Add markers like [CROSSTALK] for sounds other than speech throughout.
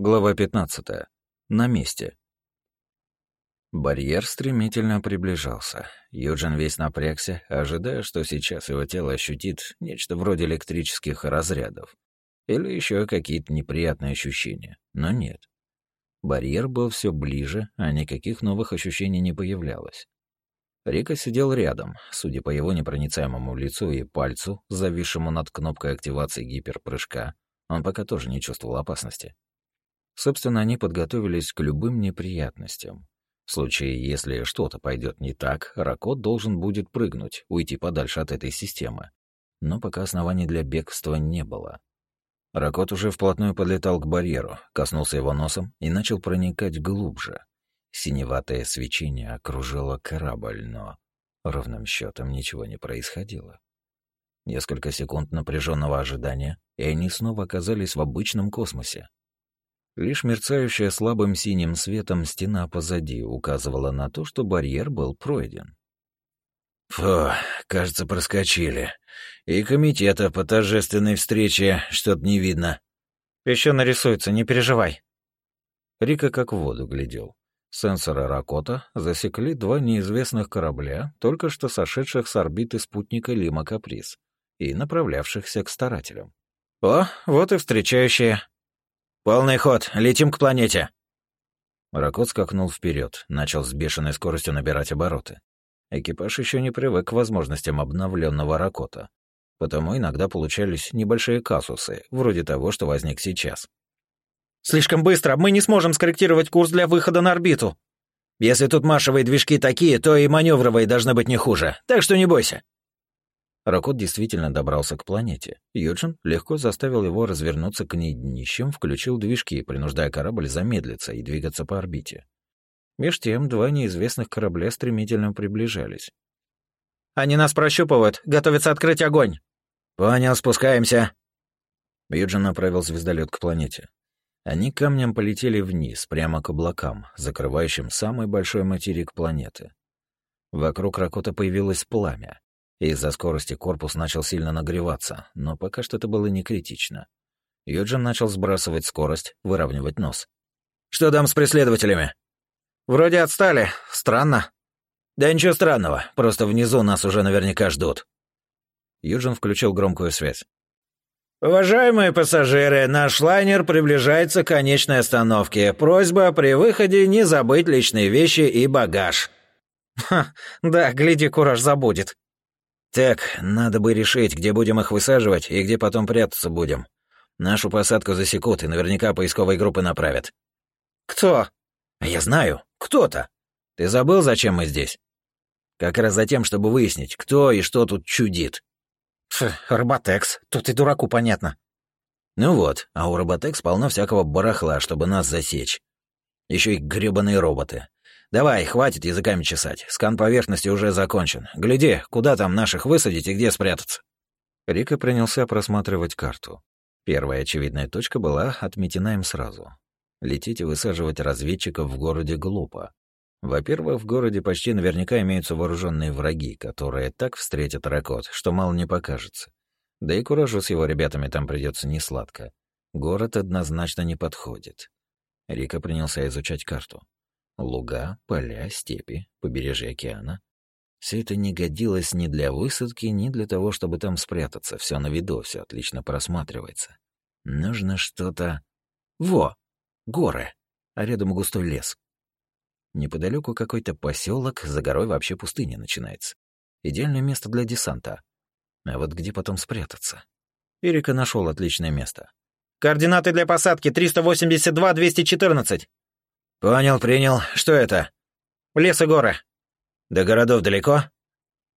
Глава 15. На месте. Барьер стремительно приближался. Юджин весь напрягся, ожидая, что сейчас его тело ощутит нечто вроде электрических разрядов. Или еще какие-то неприятные ощущения. Но нет. Барьер был все ближе, а никаких новых ощущений не появлялось. Рика сидел рядом, судя по его непроницаемому лицу и пальцу, зависшему над кнопкой активации гиперпрыжка, он пока тоже не чувствовал опасности. Собственно, они подготовились к любым неприятностям. В случае, если что-то пойдет не так, Ракот должен будет прыгнуть, уйти подальше от этой системы. Но пока оснований для бегства не было. Ракот уже вплотную подлетал к барьеру, коснулся его носом и начал проникать глубже. Синеватое свечение окружило корабль, но ровным счетом ничего не происходило. Несколько секунд напряженного ожидания, и они снова оказались в обычном космосе. Лишь мерцающая слабым синим светом стена позади указывала на то, что барьер был пройден. «Фу, кажется, проскочили. И комитета по торжественной встрече что-то не видно». Еще нарисуется, не переживай». Рика как в воду глядел. Сенсоры Ракота засекли два неизвестных корабля, только что сошедших с орбиты спутника Лима Каприз и направлявшихся к старателям. «О, вот и встречающие», «Полный ход, летим к планете!» Ракот скакнул вперед, начал с бешеной скоростью набирать обороты. Экипаж еще не привык к возможностям обновленного Ракота, потому иногда получались небольшие казусы, вроде того, что возник сейчас. «Слишком быстро, мы не сможем скорректировать курс для выхода на орбиту!» «Если тут маршевые движки такие, то и маневровые должны быть не хуже, так что не бойся!» Ракот действительно добрался к планете. Юджин легко заставил его развернуться к ней днищем, включил движки, принуждая корабль замедлиться и двигаться по орбите. Меж тем, два неизвестных корабля стремительно приближались. «Они нас прощупывают, готовятся открыть огонь!» «Понял, спускаемся!» Юджин направил звездолет к планете. Они камнем полетели вниз, прямо к облакам, закрывающим самый большой материк планеты. Вокруг Ракота появилось пламя. Из-за скорости корпус начал сильно нагреваться, но пока что это было не критично. Юджин начал сбрасывать скорость, выравнивать нос. «Что там с преследователями?» «Вроде отстали. Странно». «Да ничего странного, просто внизу нас уже наверняка ждут». Юджин включил громкую связь. «Уважаемые пассажиры, наш лайнер приближается к конечной остановке. Просьба при выходе не забыть личные вещи и багаж». «Ха, да, гляди, кураж забудет», «Так, надо бы решить, где будем их высаживать и где потом прятаться будем. Нашу посадку засекут и наверняка поисковые группы направят». «Кто?» «Я знаю. Кто-то. Ты забыл, зачем мы здесь?» «Как раз за тем, чтобы выяснить, кто и что тут чудит». Фу, Роботекс. Тут и дураку понятно». «Ну вот, а у Роботекс полно всякого барахла, чтобы нас засечь. Еще и грёбаные роботы. Давай, хватит языками чесать. Скан поверхности уже закончен. Гляди, куда там наших высадить и где спрятаться. Рика принялся просматривать карту. Первая очевидная точка была отметена им сразу. Лететь и высаживать разведчиков в городе глупо. Во-первых, в городе почти наверняка имеются вооруженные враги, которые так встретят Ракот, что мало не покажется. Да и Куражу с его ребятами там придется несладко. Город однозначно не подходит. Рика принялся изучать карту. Луга, поля, степи, побережье океана. Все это не годилось ни для высадки, ни для того, чтобы там спрятаться. Все на виду, все отлично просматривается. Нужно что-то... Во! Горы, а рядом густой лес. Неподалеку какой-то поселок, за горой вообще пустыня начинается. Идеальное место для десанта. А вот где потом спрятаться? Эрика нашел отличное место. «Координаты для посадки 382-214!» «Понял, принял. Что это?» «Лес и горы». «До городов далеко?»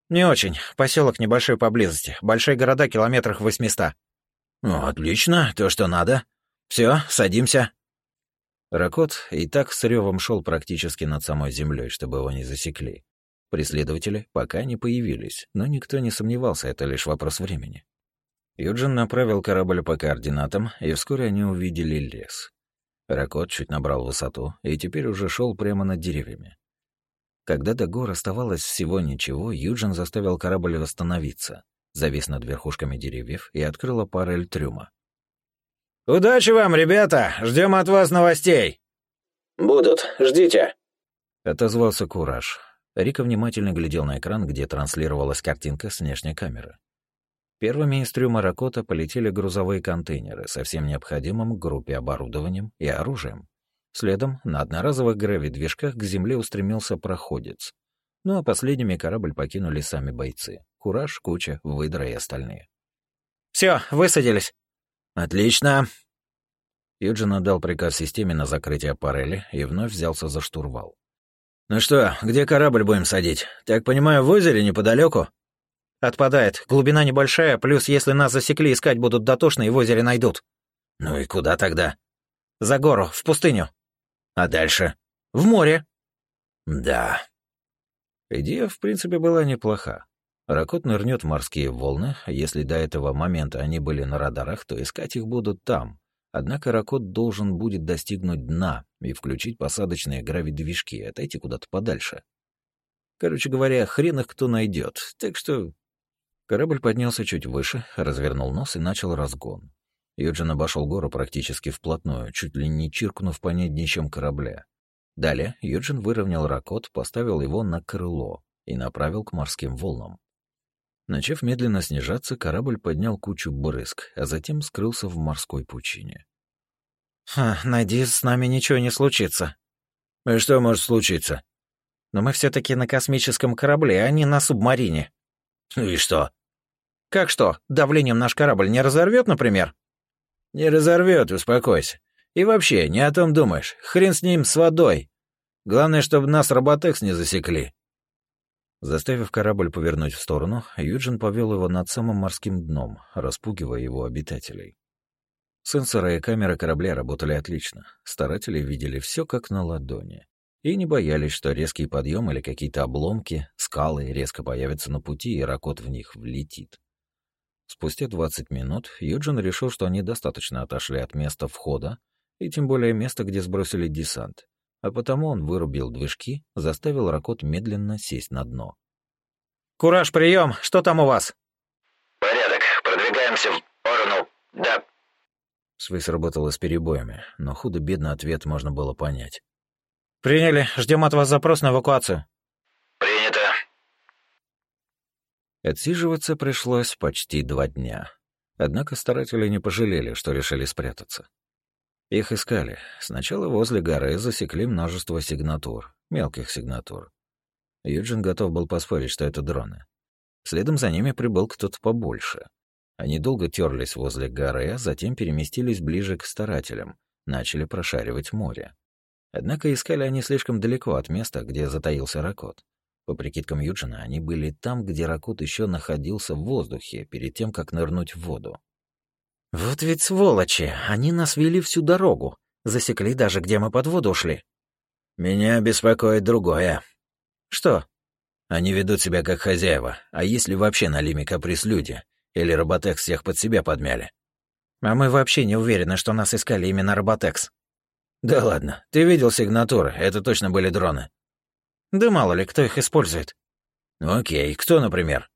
«Не очень. Поселок небольшой поблизости. Большие города километрах в 800». «Ну, отлично. То, что надо. Все, садимся». Ракот и так с ревом шел практически над самой землей, чтобы его не засекли. Преследователи пока не появились, но никто не сомневался, это лишь вопрос времени. Юджин направил корабль по координатам, и вскоре они увидели лес. Ракот чуть набрал высоту и теперь уже шел прямо над деревьями. Когда до гор оставалось всего ничего, Юджин заставил корабль восстановиться, завис над верхушками деревьев и открыла парель трюма. «Удачи вам, ребята! Ждем от вас новостей!» «Будут, ждите!» — отозвался Кураж. Рика внимательно глядел на экран, где транслировалась картинка с внешней камеры. Первыми из трюма Ракота полетели грузовые контейнеры со всем необходимым группе оборудованием и оружием. Следом на одноразовых гравидвижках к земле устремился проходец. Ну а последними корабль покинули сами бойцы. Кураж, Куча, Выдра и остальные. Все, высадились!» «Отлично!» Юджин отдал приказ системе на закрытие парели и вновь взялся за штурвал. «Ну что, где корабль будем садить? Так понимаю, в озере неподалеку?» «Отпадает. Глубина небольшая, плюс если нас засекли, искать будут дотошно и в озере найдут». «Ну и куда тогда?» «За гору, в пустыню». «А дальше?» «В море». «Да». Идея, в принципе, была неплоха. Ракот нырнет в морские волны, а если до этого момента они были на радарах, то искать их будут там. Однако Ракот должен будет достигнуть дна и включить посадочные гравидвижки отойти куда-то подальше. Короче говоря, хрен их кто найдет, так что... Корабль поднялся чуть выше, развернул нос и начал разгон. Юджин обошел гору практически вплотную, чуть ли не чиркнув по ней днищем корабля. Далее Юджин выровнял ракот, поставил его на крыло и направил к морским волнам. Начав медленно снижаться, корабль поднял кучу брызг, а затем скрылся в морской пучине. «Ха, надеюсь, с нами ничего не случится». «И что может случиться?» «Но мы все таки на космическом корабле, а не на субмарине». «Ну и что?» «Как что? Давлением наш корабль не разорвет, например?» «Не разорвет, успокойся. И вообще, не о том думаешь. Хрен с ним, с водой. Главное, чтобы нас роботекс не засекли. Заставив корабль повернуть в сторону, Юджин повел его над самым морским дном, распугивая его обитателей. Сенсоры и камеры корабля работали отлично. Старатели видели все как на ладони. И не боялись, что резкий подъем или какие-то обломки, скалы резко появятся на пути, и ракот в них влетит. Спустя 20 минут Юджин решил, что они достаточно отошли от места входа, и тем более места, где сбросили десант, а потому он вырубил движки, заставил Ракот медленно сесть на дно. «Кураж, прием! Что там у вас?» «Порядок. Продвигаемся в сторону. Да». Связь работала с перебоями, но худо-бедно ответ можно было понять. «Приняли. Ждем от вас запрос на эвакуацию». Отсиживаться пришлось почти два дня. Однако старатели не пожалели, что решили спрятаться. Их искали. Сначала возле горы засекли множество сигнатур, мелких сигнатур. Юджин готов был поспорить, что это дроны. Следом за ними прибыл кто-то побольше. Они долго терлись возле горы, а затем переместились ближе к старателям, начали прошаривать море. Однако искали они слишком далеко от места, где затаился Ракот. По прикидкам Юджина, они были там, где Ракот еще находился в воздухе, перед тем, как нырнуть в воду. «Вот ведь сволочи! Они нас вели всю дорогу. Засекли даже, где мы под воду шли». «Меня беспокоит другое». «Что?» «Они ведут себя как хозяева. А если вообще на Лиме каприз люди? Или Роботекс всех под себя подмяли?» «А мы вообще не уверены, что нас искали именно Роботекс». «Да ладно. Ты видел сигнатуры. Это точно были дроны». «Да мало ли, кто их использует». «Окей. Кто, например?»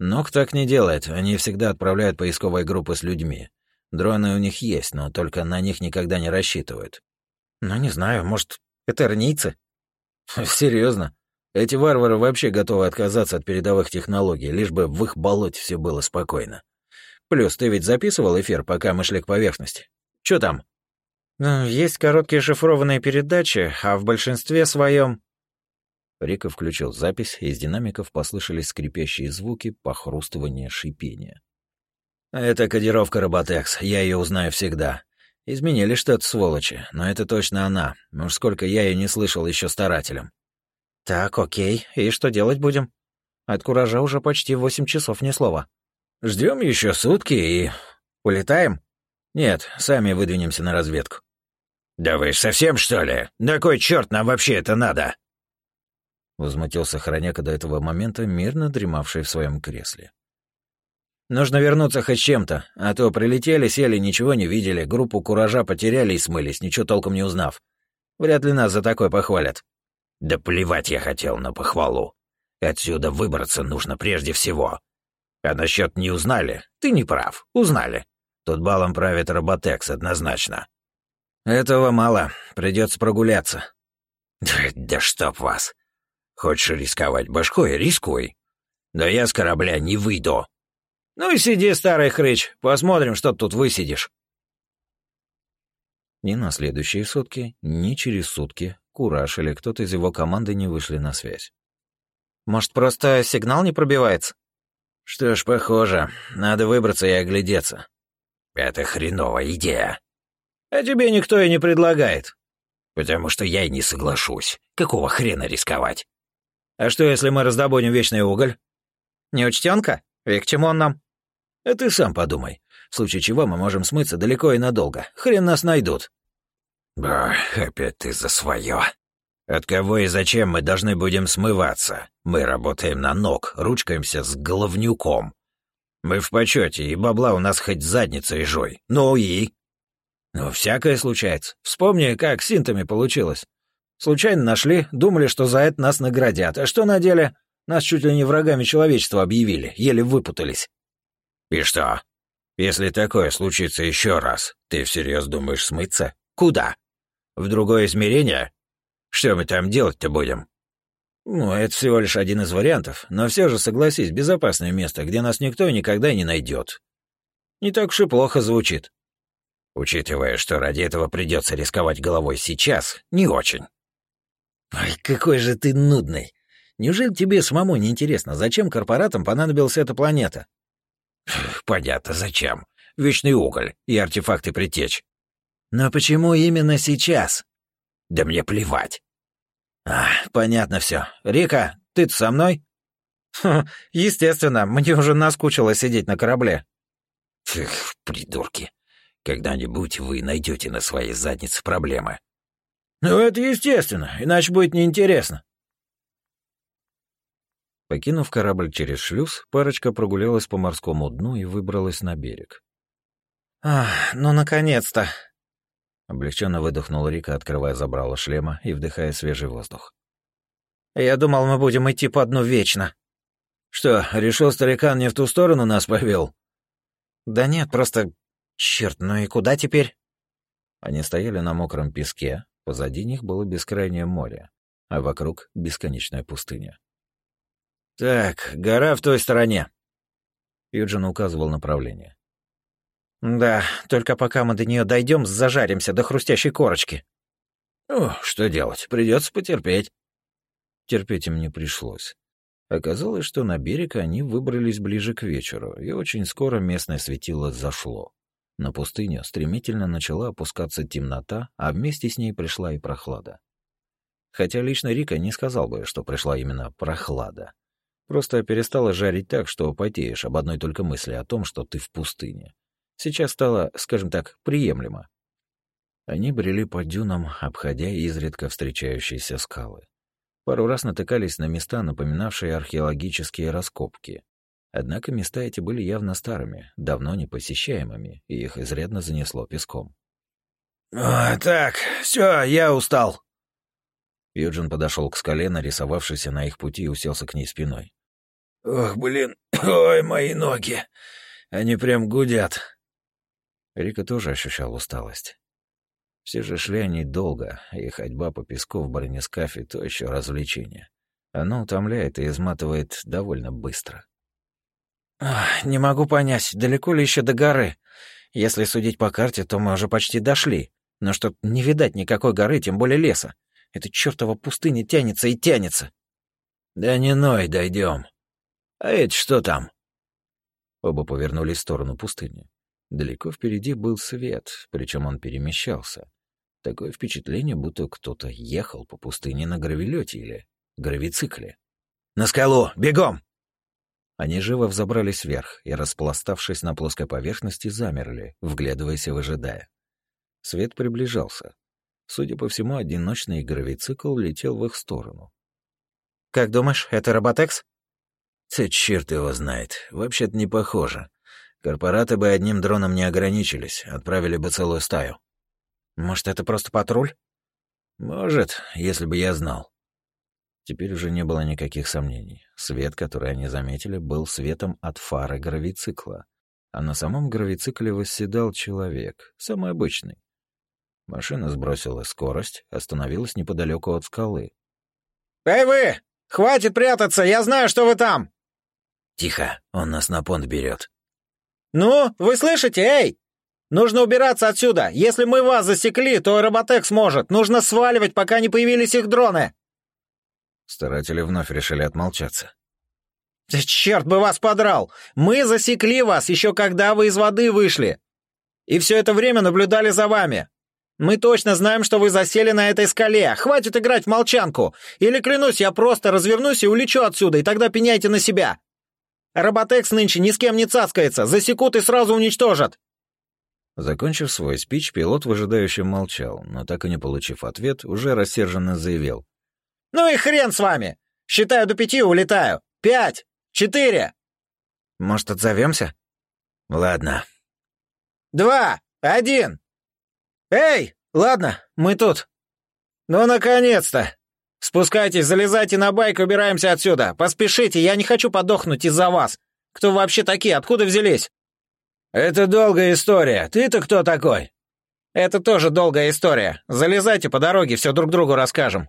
Нок так не делает, они всегда отправляют поисковые группы с людьми. Дроны у них есть, но только на них никогда не рассчитывают. Ну, не знаю, может, это эрнийцы? [LAUGHS] Серьезно? Эти варвары вообще готовы отказаться от передовых технологий, лишь бы в их болоте все было спокойно. Плюс ты ведь записывал эфир, пока мы шли к поверхности. Что там? Ну, есть короткие шифрованные передачи, а в большинстве своем Рика включил запись, из динамиков послышались скрипящие звуки, похрустывание, шипение. «Это кодировка Роботекс, я ее узнаю всегда. Изменили что-то, сволочи, но это точно она. Уж сколько я ее не слышал еще старателем». «Так, окей. И что делать будем? От куража уже почти восемь часов ни слова». Ждем еще сутки и... Улетаем?» «Нет, сами выдвинемся на разведку». «Да вы совсем, что ли? На кой черт нам вообще это надо?» Возмутился Хороняка до этого момента, мирно дремавший в своем кресле. «Нужно вернуться хоть чем-то, а то прилетели, сели, ничего не видели, группу куража потеряли и смылись, ничего толком не узнав. Вряд ли нас за такое похвалят». «Да плевать я хотел на похвалу. Отсюда выбраться нужно прежде всего. А насчет не узнали, ты не прав, узнали. Тут балом правит роботекс, однозначно. Этого мало, придется прогуляться. Да, да чтоб вас. Хочешь рисковать башкой — рискуй. Да я с корабля не выйду. Ну и сиди, старый хрыч, посмотрим, что тут высидишь. Ни на следующие сутки, ни через сутки Кураж или кто-то из его команды не вышли на связь. Может, просто сигнал не пробивается? Что ж, похоже. Надо выбраться и оглядеться. Это хреновая идея. А тебе никто и не предлагает. Потому что я и не соглашусь. Какого хрена рисковать? А что, если мы раздобудем вечный уголь? Неучтенка? И к чему он нам? А ты сам подумай. В случае чего мы можем смыться далеко и надолго. Хрен нас найдут. Ба, опять ты за свое. От кого и зачем мы должны будем смываться? Мы работаем на ног, ручкаемся с головнюком. Мы в почете, и бабла у нас хоть задницей жой. Ну и? Ну, всякое случается. Вспомни, как с синтами получилось. Случайно нашли, думали, что за это нас наградят. А что на деле? Нас чуть ли не врагами человечества объявили, еле выпутались. И что? Если такое случится еще раз, ты всерьез думаешь смыться? Куда? В другое измерение? Что мы там делать-то будем? Ну, это всего лишь один из вариантов, но все же, согласись, безопасное место, где нас никто и никогда не найдет. Не так уж и плохо звучит. Учитывая, что ради этого придется рисковать головой сейчас, не очень. Ой, какой же ты нудный. Неужели тебе самому не интересно, зачем корпоратам понадобилась эта планета? Понятно, зачем. Вечный уголь и артефакты притечь. Но почему именно сейчас? Да мне плевать. А, понятно все. Рика, ты со мной? Хм, естественно, мне уже наскучило сидеть на корабле. Эх, придурки. Когда-нибудь вы найдете на своей заднице проблемы. Ну, это естественно, иначе будет неинтересно. Покинув корабль через шлюз, парочка прогулялась по морскому дну и выбралась на берег. «Ах, ну наконец-то!» Облегченно выдохнул Рика, открывая забрало шлема и вдыхая свежий воздух. «Я думал, мы будем идти по дну вечно». «Что, решил старикан не в ту сторону нас повел? «Да нет, просто... Черт, ну и куда теперь?» Они стояли на мокром песке, позади них было бескрайнее море, а вокруг — бесконечная пустыня. «Так, гора в той стороне». Юджин указывал направление. Да, только пока мы до нее дойдем, зажаримся до хрустящей корочки. О, что делать, придется потерпеть. Терпеть им не пришлось. Оказалось, что на берег они выбрались ближе к вечеру, и очень скоро местное светило зашло. На пустыню стремительно начала опускаться темнота, а вместе с ней пришла и прохлада. Хотя лично Рика не сказал бы, что пришла именно прохлада. Просто перестала жарить так, что потеешь об одной только мысли о том, что ты в пустыне сейчас стало, скажем так, приемлемо. Они брели по дюнам, обходя изредка встречающиеся скалы. Пару раз натыкались на места, напоминавшие археологические раскопки. Однако места эти были явно старыми, давно непосещаемыми, и их изрядно занесло песком. «А, «Так, все, я устал». Юджин подошел к скале, нарисовавшейся на их пути, и уселся к ней спиной. «Ох, блин, [CLEARS THROAT] ой, мои ноги, они прям гудят». Рика тоже ощущал усталость. Все же шли они долго, и ходьба по песку в бронескафе — то еще развлечение. Оно утомляет и изматывает довольно быстро. «Не могу понять, далеко ли еще до горы? Если судить по карте, то мы уже почти дошли. Но что не видать никакой горы, тем более леса. Эта чертова пустыня тянется и тянется». «Да не ной, дойдем. А это что там?» Оба повернулись в сторону пустыни. Далеко впереди был свет, причем он перемещался. Такое впечатление, будто кто-то ехал по пустыне на гравилете или гравицикле. «На скалу! Бегом!» Они живо взобрались вверх и, распластавшись на плоской поверхности, замерли, вглядываясь и выжидая. Свет приближался. Судя по всему, одиночный гравицикл летел в их сторону. «Как думаешь, это роботекс?» «Це черт его знает. Вообще-то не похоже. Корпораты бы одним дроном не ограничились, отправили бы целую стаю. Может, это просто патруль? Может, если бы я знал. Теперь уже не было никаких сомнений. Свет, который они заметили, был светом от фары гравицикла. а на самом гравицикле восседал человек, самый обычный. Машина сбросила скорость, остановилась неподалеку от скалы. «Эй вы! Хватит прятаться, я знаю, что вы там!» «Тихо, он нас на понт берет». «Ну, вы слышите, эй! Нужно убираться отсюда! Если мы вас засекли, то Роботек сможет! Нужно сваливать, пока не появились их дроны!» Старатели вновь решили отмолчаться. «Черт бы вас подрал! Мы засекли вас, еще когда вы из воды вышли! И все это время наблюдали за вами! Мы точно знаем, что вы засели на этой скале! Хватит играть в молчанку! Или, клянусь, я просто развернусь и улечу отсюда, и тогда пеняйте на себя! Роботекс нынче ни с кем не цаскается, засекут и сразу уничтожат!» Закончив свой спич, пилот выжидающий молчал, но так и не получив ответ, уже рассерженно заявил. «Ну и хрен с вами! Считаю до пяти, улетаю! Пять! Четыре!» «Может, отзовемся?» «Ладно». «Два! Один! Эй! Ладно, мы тут!» «Ну, наконец-то! Спускайтесь, залезайте на байк, убираемся отсюда! Поспешите, я не хочу подохнуть из-за вас! Кто вообще такие? Откуда взялись?» «Это долгая история. Ты-то кто такой?» «Это тоже долгая история. Залезайте по дороге, все друг другу расскажем».